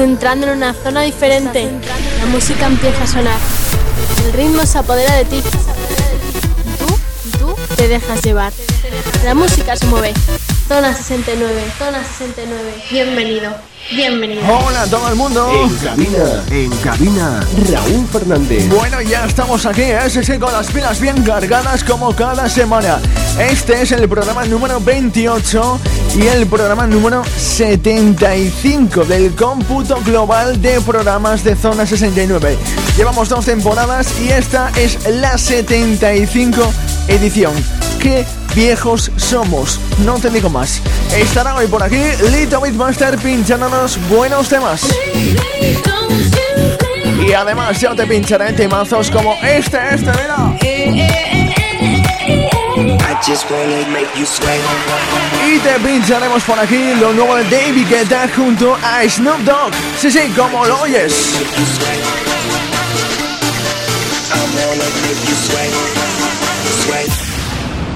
Estás entrando en una zona diferente. La música empieza a sonar. El ritmo se apodera de ti. Tú, tú te dejas llevar. La música se mueve. Zona 69, zona 69. Bienvenido. Bienvenido. Hola a todo el mundo. En cabina, en cabina, Raúl Fernández. Bueno, ya estamos aquí, ¿eh? sí, sí, con las pilas bien cargadas como cada semana. Este es el programa número 28 y el programa número 75 del cómputo global de programas de Zona 69. Llevamos dos temporadas y esta es la 75 edición. ¡Qué viejos somos! No te digo más. Estará hoy por aquí Lito Beatmaster pinchándonos buenos temas. Y además ya te pincharé temazos como este, este, mira. Y te pincharemos por aquí lo nuevo de David Guetta junto a Snoop Dogg. Sí, sí, como lo oyes.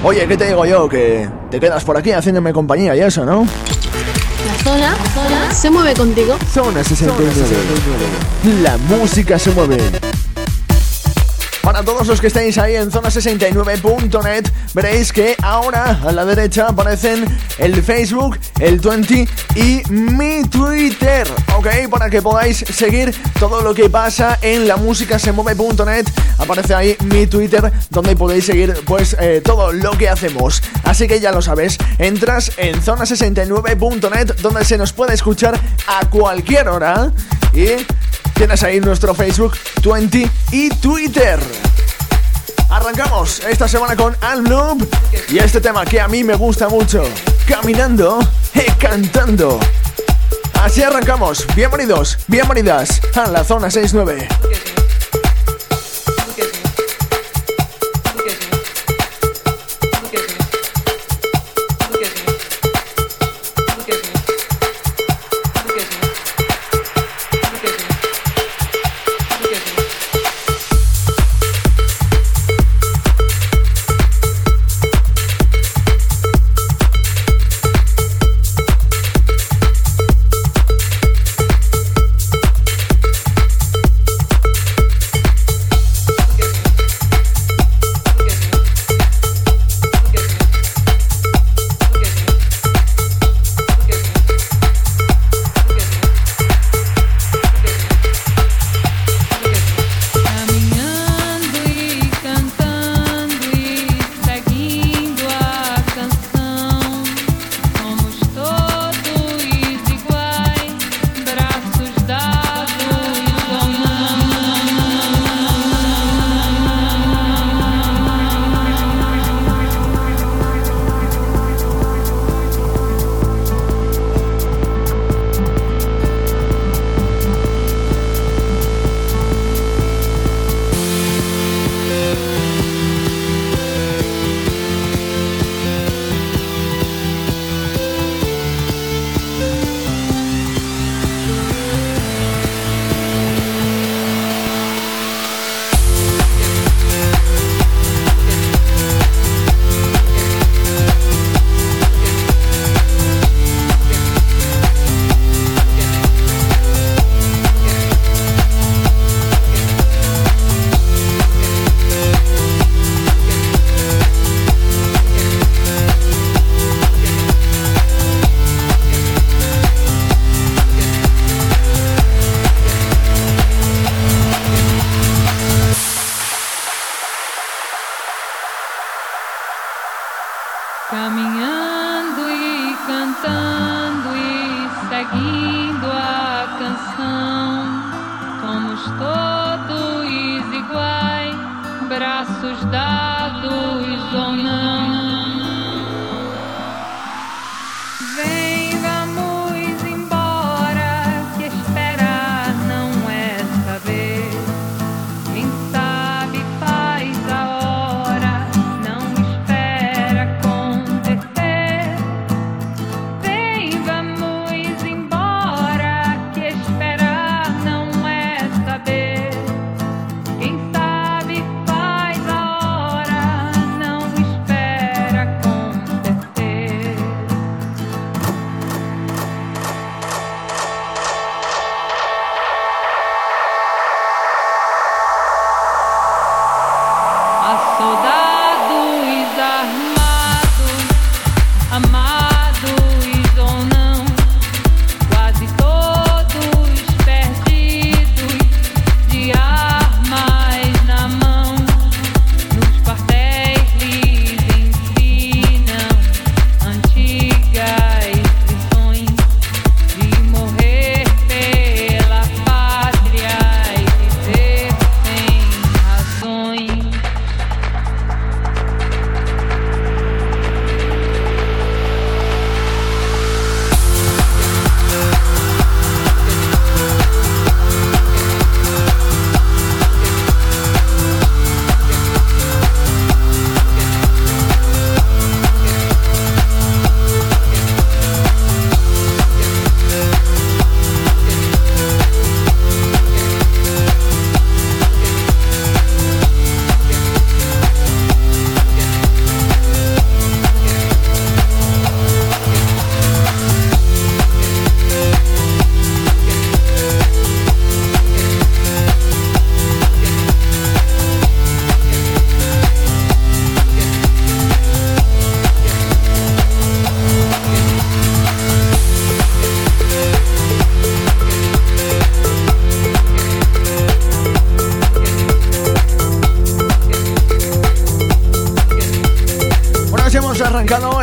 Oye, ¿qué te digo yo? Que te quedas por aquí haciéndome compañía y eso, ¿no? La zona, la zona se mueve contigo. Zona 69. La música se mueve. Para todos los que estáis ahí en zona69.net, veréis que ahora a la derecha aparecen el Facebook, el 20 y mi Twitter, ¿ok? Para que podáis seguir todo lo que pasa en la música se mueve.net. Aparece ahí mi Twitter, donde podéis seguir pues eh, todo lo que hacemos. Así que ya lo sabes, entras en zona69.net, donde se nos puede escuchar a cualquier hora y Tienes ahí nuestro Facebook, 20 y Twitter. Arrancamos esta semana con Almloop y este tema que a mí me gusta mucho, caminando y cantando. Así arrancamos. Bienvenidos, bienvenidas a la zona 69.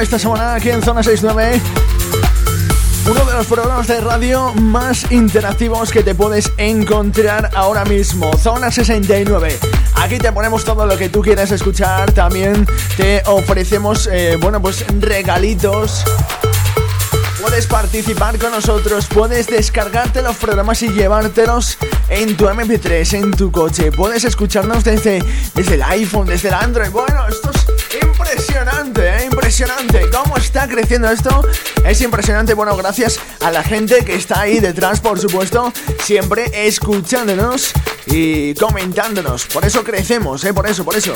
Esta semana aquí en Zona 69. Uno de los programas de radio más interactivos que te puedes encontrar ahora mismo, Zona 69. Aquí te ponemos todo lo que tú quieras escuchar, también te ofrecemos, eh, bueno, pues regalitos. Puedes participar con nosotros, puedes descargarte los programas y llevártelos en tu MP3, en tu coche. Puedes escucharnos desde, desde el iPhone, desde el Android. Bueno, esto es impresionante. ¿Cómo está creciendo esto? Es impresionante. Bueno, gracias a la gente que está ahí detrás, por supuesto, siempre escuchándonos y comentándonos. Por eso crecemos, ¿eh? Por eso, por eso.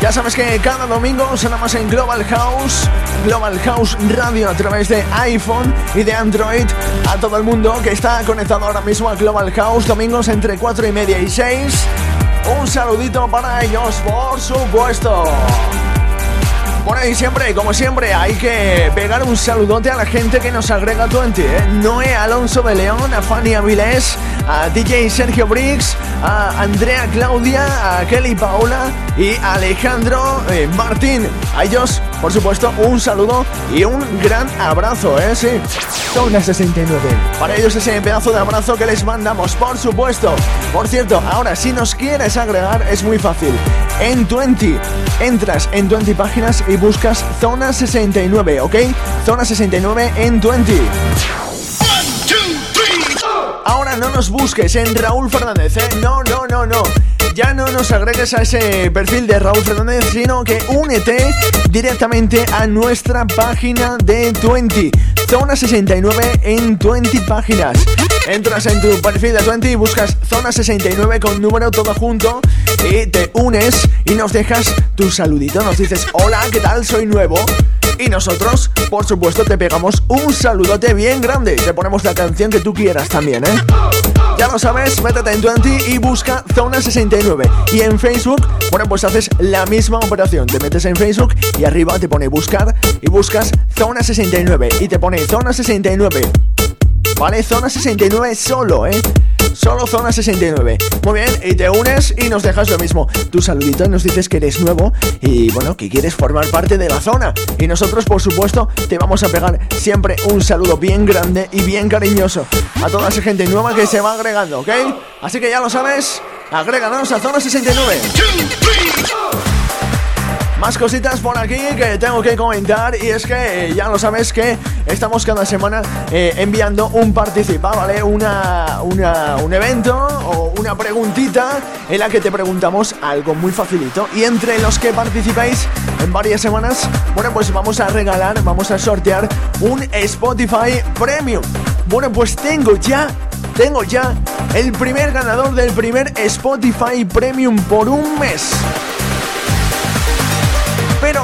Ya sabes que cada domingo sonamos en Global House, Global House Radio a través de iPhone y de Android a todo el mundo que está conectado ahora mismo a Global House, domingos entre 4 y media y 6. Un saludito para ellos, por supuesto. Bueno, y siempre, como siempre, hay que pegar un saludote a la gente que nos agrega 20, ¿eh? Noé Alonso de León, a Fanny Avilés, a DJ Sergio Briggs, a Andrea Claudia, a Kelly Paula y Alejandro eh, Martín. A ellos, por supuesto, un saludo y un gran abrazo, ¿eh? Sí. Zona 69. Para ellos ese pedazo de abrazo que les mandamos, por supuesto. Por cierto, ahora si nos quieres agregar es muy fácil. En 20, entras en 20 páginas y buscas Zona 69, ¿ok? Zona 69 en 20. No nos busques en Raúl Fernández, ¿eh? No, no, no, no. Ya no nos agregues a ese perfil de Raúl Fernández, sino que únete directamente a nuestra página de 20. Zona 69 en 20 páginas. Entras en tu perfil de 20 y buscas Zona 69 con número todo junto y te unes y nos dejas tu saludito. Nos dices, hola, ¿qué tal? Soy nuevo. Y nosotros, por supuesto, te pegamos un saludote bien grande. Te ponemos la canción que tú quieras también, ¿eh? Ya lo sabes, métete en 20 y busca Zona 69. Y en Facebook, bueno, pues haces la misma operación. Te metes en Facebook y arriba te pone buscar y buscas Zona 69. Y te pone Zona 69. ¿Vale? Zona 69 solo, ¿eh? Solo Zona 69. Muy bien, y te unes y nos dejas lo mismo. Tu saludito nos dices que eres nuevo y bueno, que quieres formar parte de la zona. Y nosotros, por supuesto, te vamos a pegar siempre un saludo bien grande y bien cariñoso a toda esa gente nueva que se va agregando, ¿ok? Así que ya lo sabes, agréganos a Zona 69. Más cositas por aquí que tengo que comentar y es que eh, ya lo sabes que estamos cada semana eh, enviando un participa, ¿vale? Una, un evento o una preguntita en la que te preguntamos algo muy facilito y entre los que participáis en varias semanas, bueno, pues vamos a regalar, vamos a sortear un Spotify Premium. Bueno, pues tengo ya tengo ya el primer ganador del primer Spotify Premium por un mes.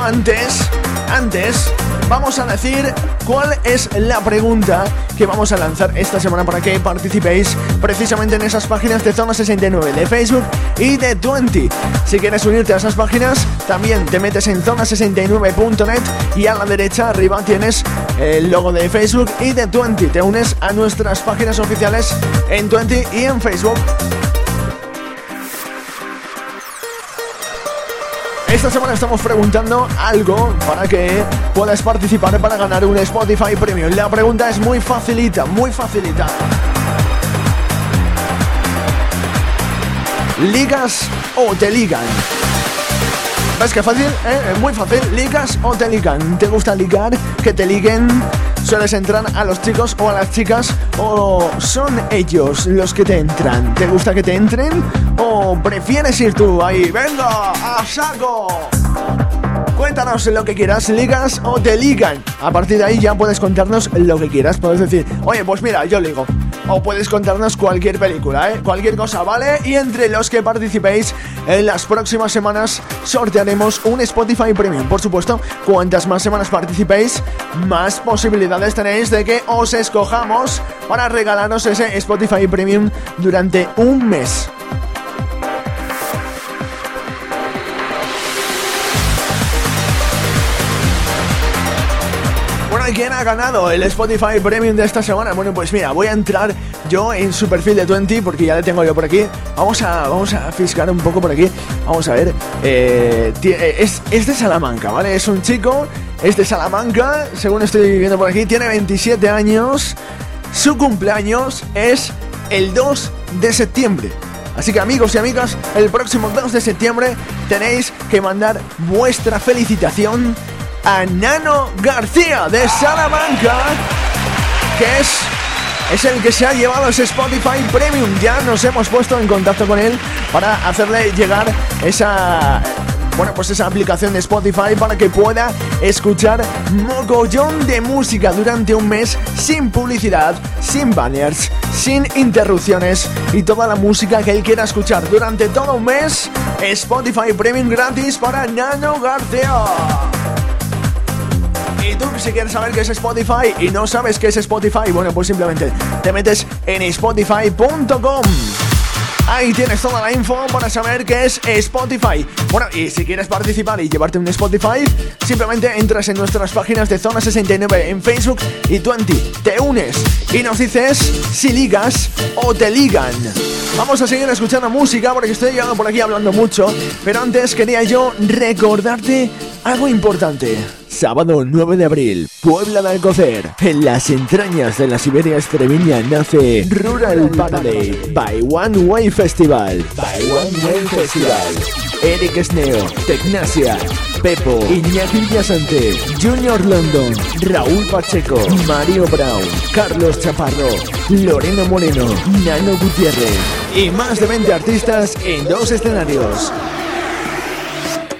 Antes, antes, vamos a decir cuál es la pregunta que vamos a lanzar esta semana para que participéis precisamente en esas páginas de Zona 69 de Facebook y de 20. Si quieres unirte a esas páginas, también te metes en zona69.net y a la derecha arriba tienes el logo de Facebook y de 20. Te unes a nuestras páginas oficiales en 20 y en Facebook. Esta semana estamos preguntando algo para que puedas participar para ganar un Spotify Premium. La pregunta es muy facilita, muy facilita. ¿Ligas o te ligan? ¿Ves qué fácil? ¿Eh? Muy fácil. ¿Ligas o te ligan? ¿Te gusta ligar? ¿Que te liguen? ¿Sueles entrar a los chicos o a las chicas? ¿O son ellos los que te entran? ¿Te gusta que te entren? ¿O prefieres ir tú ahí? ¡Venga! ¡A saco! Cuéntanos lo que quieras, ligas o te ligan. A partir de ahí ya puedes contarnos lo que quieras. Puedes decir, oye, pues mira, yo ligo o puedes contarnos cualquier película, ¿eh? Cualquier cosa, ¿vale? Y entre los que participéis en las próximas semanas sortearemos un Spotify Premium. Por supuesto, cuantas más semanas participéis, más posibilidades tenéis de que os escojamos para regalaros ese Spotify Premium durante un mes. Quién ha ganado el Spotify Premium de esta semana? Bueno, pues mira, voy a entrar yo en su perfil de 20 porque ya le tengo yo por aquí. Vamos a, vamos a fiscar un poco por aquí. Vamos a ver. Eh, eh, es, es de Salamanca, ¿vale? Es un chico, es de Salamanca, según estoy viendo por aquí. Tiene 27 años. Su cumpleaños es el 2 de septiembre. Así que amigos y amigas, el próximo 2 de septiembre tenéis que mandar vuestra felicitación a Nano García de Salamanca, que es, es el que se ha llevado ese Spotify Premium. Ya nos hemos puesto en contacto con él para hacerle llegar esa bueno, pues esa aplicación de Spotify para que pueda escuchar mogollón de música durante un mes sin publicidad, sin banners, sin interrupciones y toda la música que él quiera escuchar durante todo un mes. Spotify Premium gratis para Nano García. Y si quieres saber qué es Spotify y no sabes qué es Spotify, bueno, pues simplemente te metes en spotify.com. Ahí tienes toda la info para saber qué es Spotify. Bueno, y si quieres participar y llevarte un Spotify, simplemente entras en nuestras páginas de Zona 69 en Facebook y 20. Te unes y nos dices si ligas o te ligan. Vamos a seguir escuchando música porque estoy llegando por aquí hablando mucho, pero antes quería yo recordarte algo importante. Sábado 9 de abril, Puebla de Alcocer. En las entrañas de la Siberia extremeña nace Rural Parade by One Way Festival. By One Way Festival. Eric Sneo, Tecnasia, Pepo, Iñaki Villasante, Junior London, Raúl Pacheco, Mario Brown, Carlos Chaparro, Lorena Moreno, Nano Gutiérrez y más de 20 artistas en dos escenarios.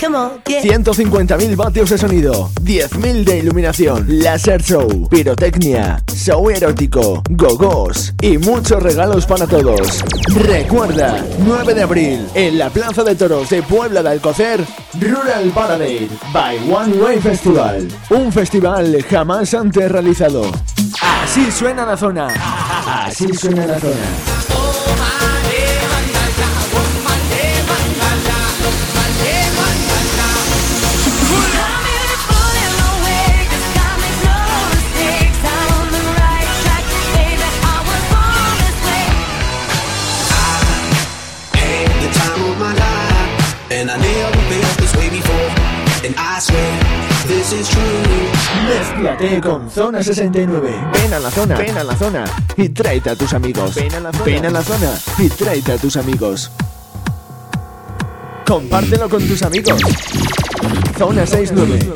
150.000 vatios de sonido, 10.000 de iluminación, laser show, pirotecnia, show erótico, gogos y muchos regalos para todos. Recuerda, 9 de abril, en la Plaza de Toros de Puebla de Alcocer, Rural Parade by One Way Festival. Un festival jamás antes realizado. Así suena la zona. Así suena la zona. Con Zona 69. Ven a la zona, ven a la zona y tráete a tus amigos. Ven a la zona, ven a la zona y tráete a tus amigos. Compártelo con tus amigos. Zona 69.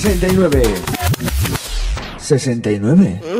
69. 69.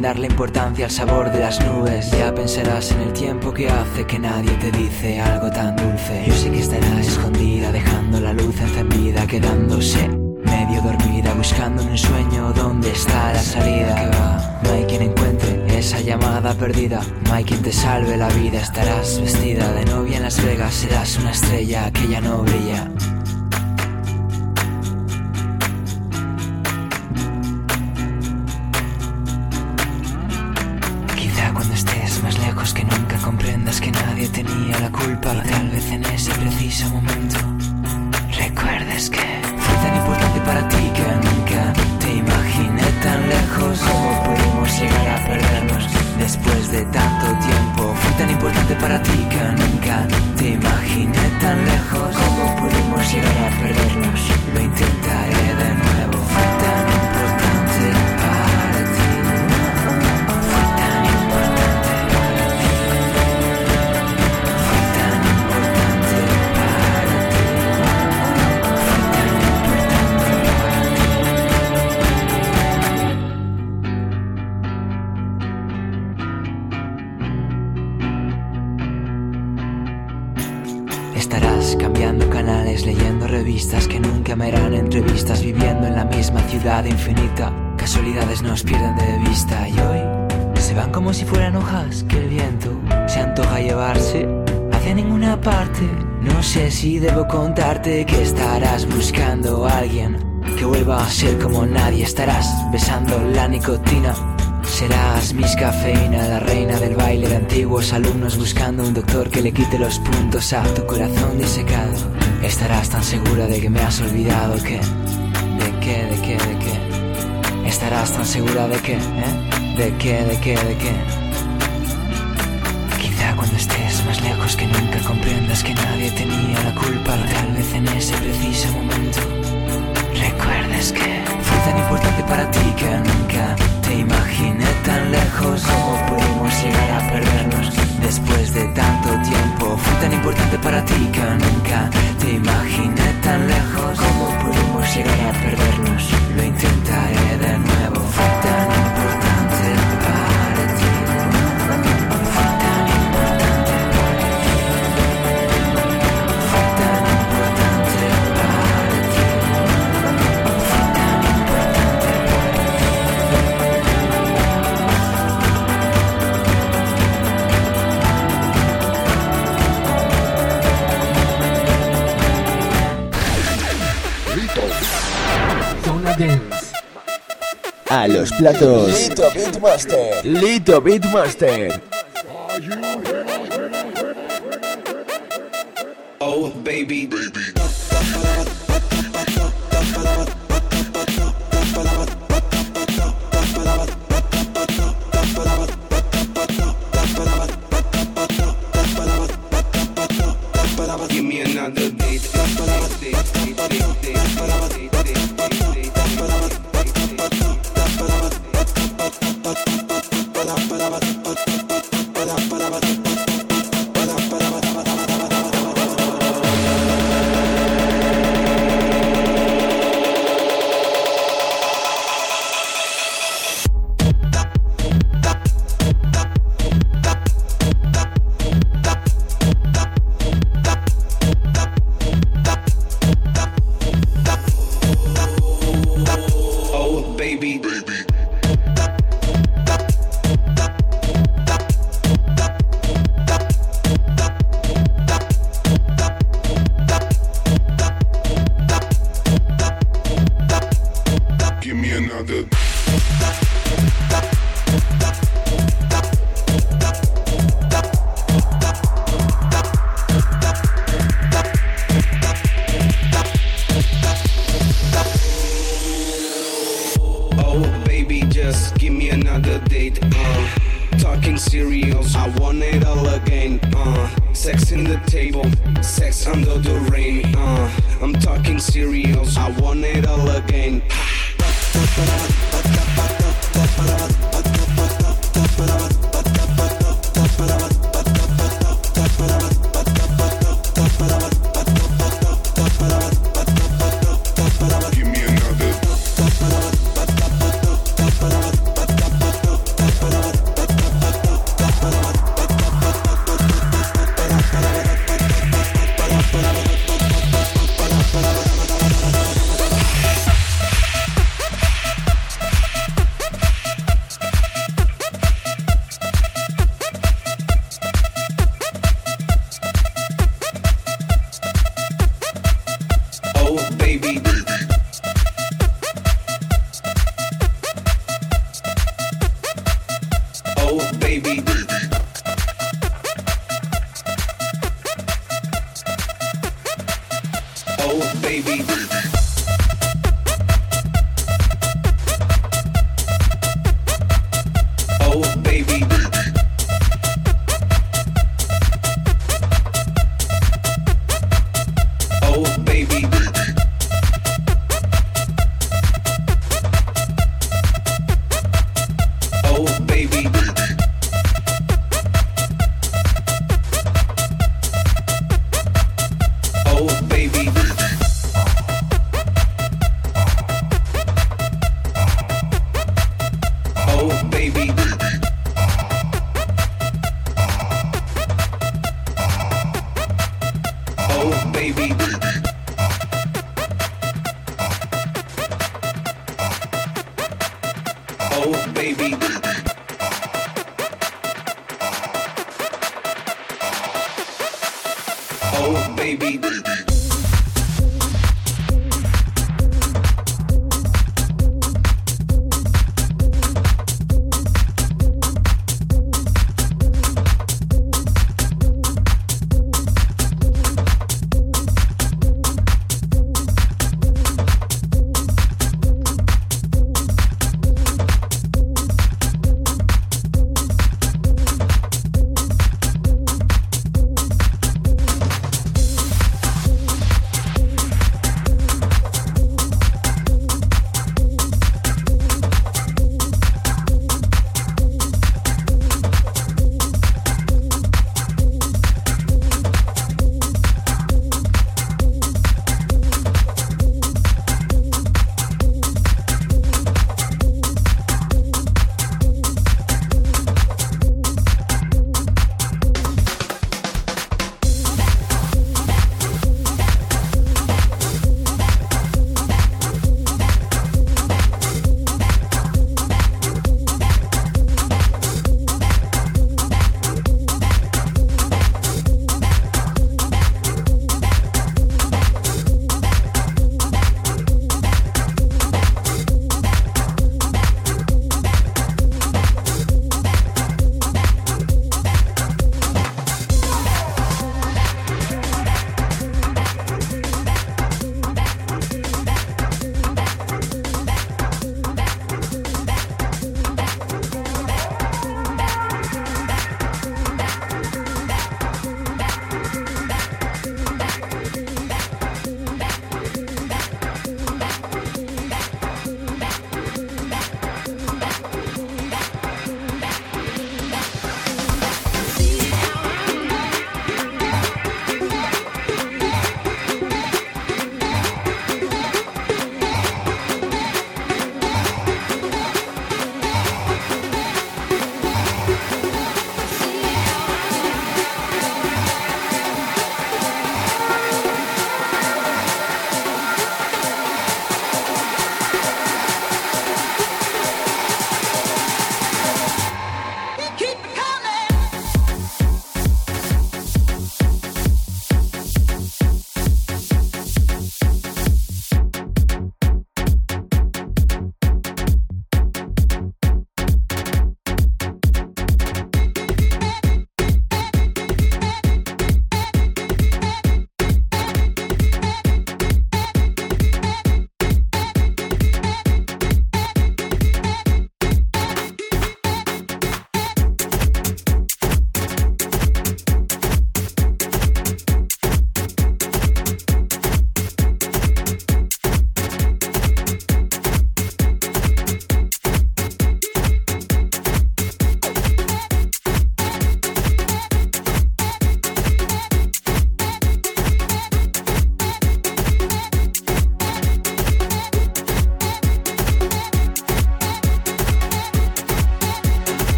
Darle importancia al sabor de las nubes. Ya pensarás en el tiempo que hace que nadie te dice algo tan dulce. Yo sé que estarás escondida, dejando la luz encendida, quedándose medio dormida, buscando en un sueño dónde está la salida. Que va, no hay quien encuentre esa llamada perdida, no hay quien te salve la vida. Estarás vestida de novia en Las Vegas, serás una estrella que ya no brilla. La que el viento se antoja llevarse hacia ninguna parte. No sé si debo contarte que estarás buscando a alguien que vuelva a ser como nadie. Estarás besando la nicotina Serás Miss Cafeína, la reina del baile de antiguos alumnos buscando un doctor que le quite los puntos a tu corazón disecado. Estarás tan segura de que me has olvidado que... ¿De qué, de qué, de qué? Estarás tan segura de que... ¿eh? ¿De qué, de qué, de qué? Quizá cuando estés más lejos que nunca comprendas que nadie tenía la culpa tal vez en ese preciso momento recuerdes que fue tan importante para ti que nunca te imaginé tan lejos como pudimos llegar a perdernos después de tanto tiempo. Fue tan importante para ti que nunca te imaginé tan lejos como pudimos llegar a perdernos. Lo intentaré de nuevo. A los platos. Lito Beatmaster. Lito Beatmaster. baby.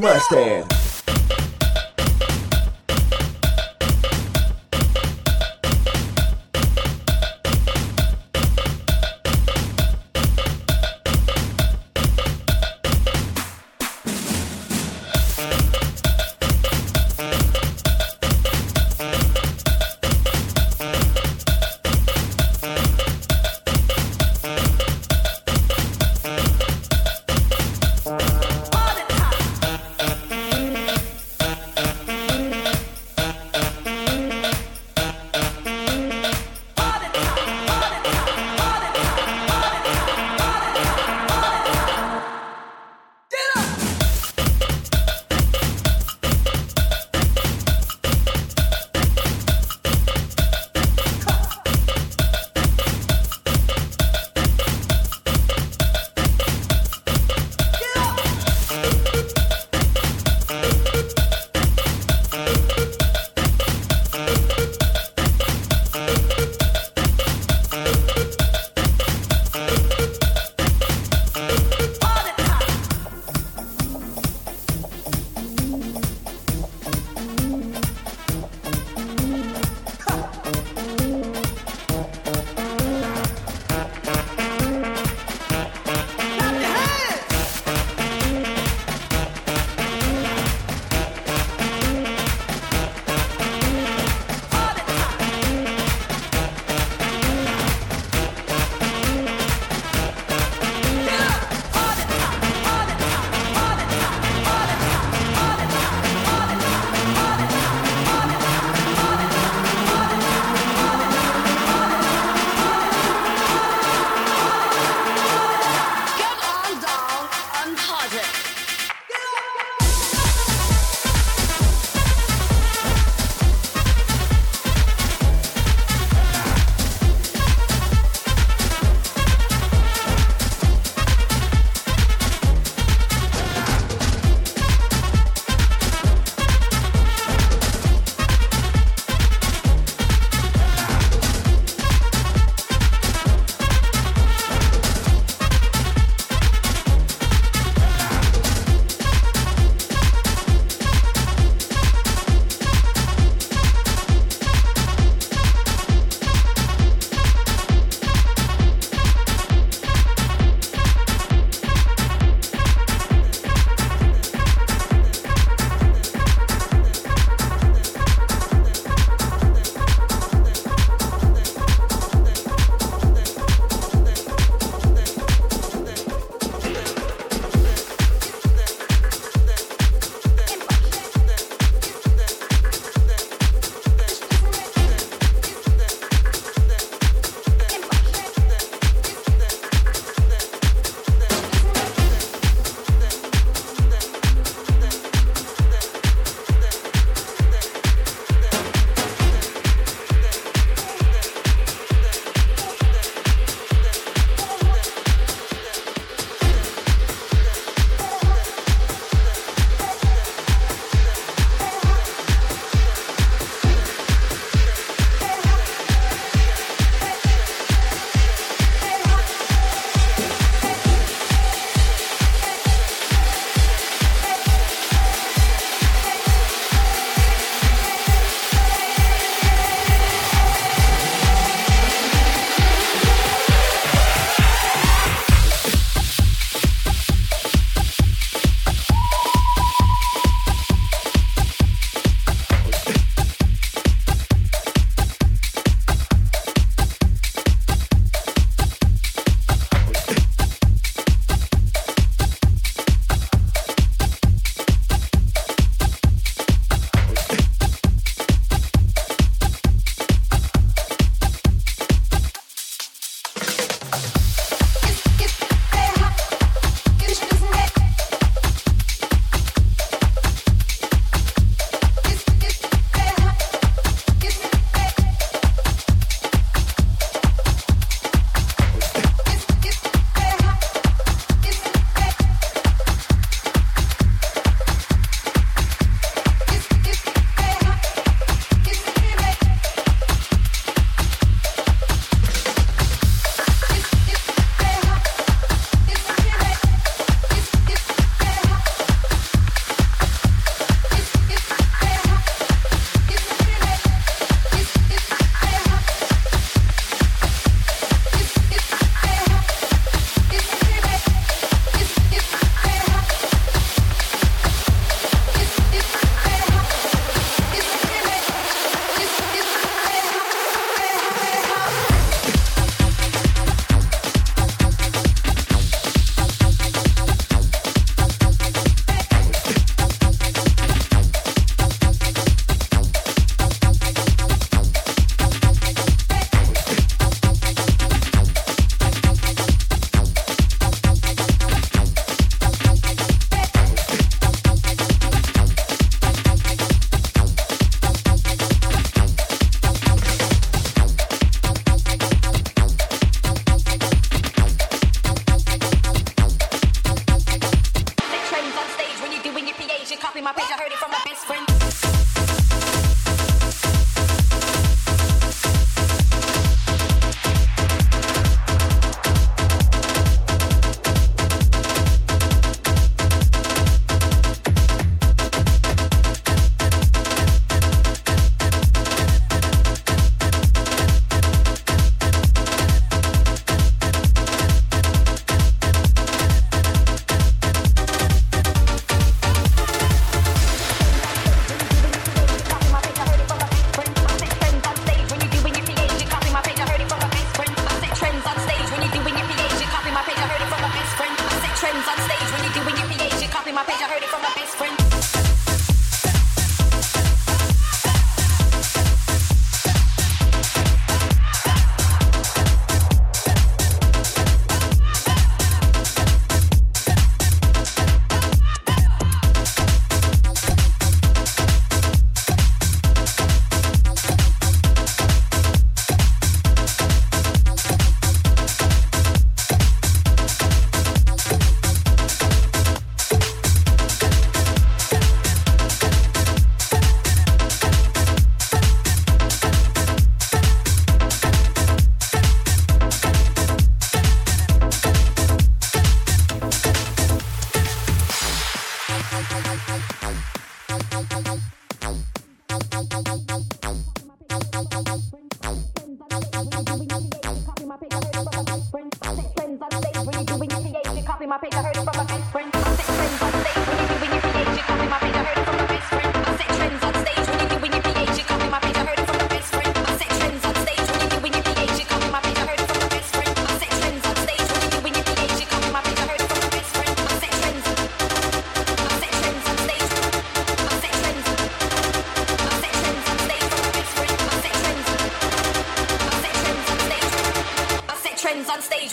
Lito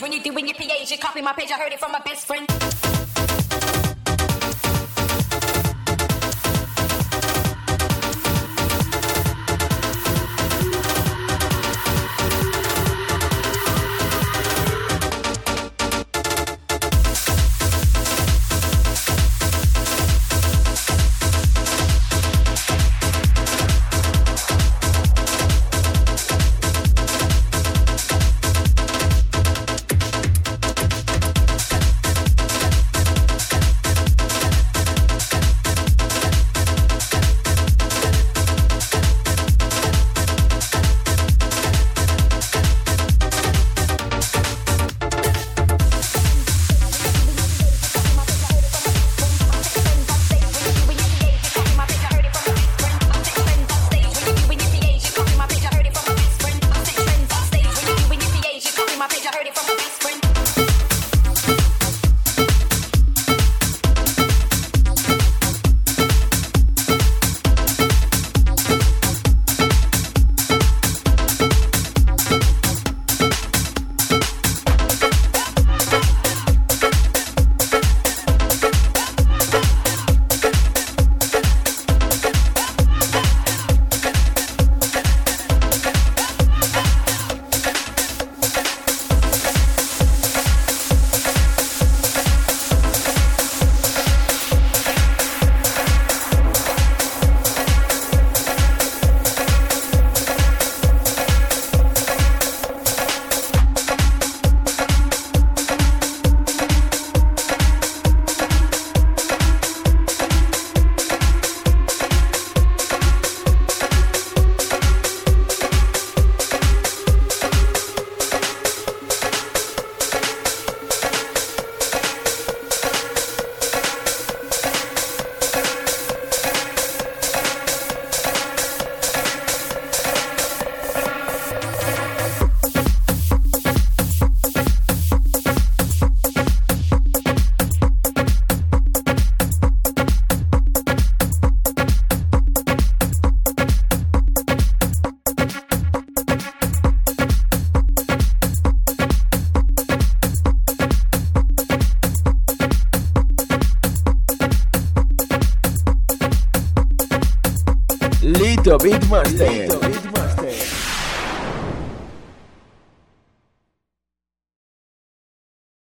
when you do in your PA, you copy my page. I heard it from my best friend.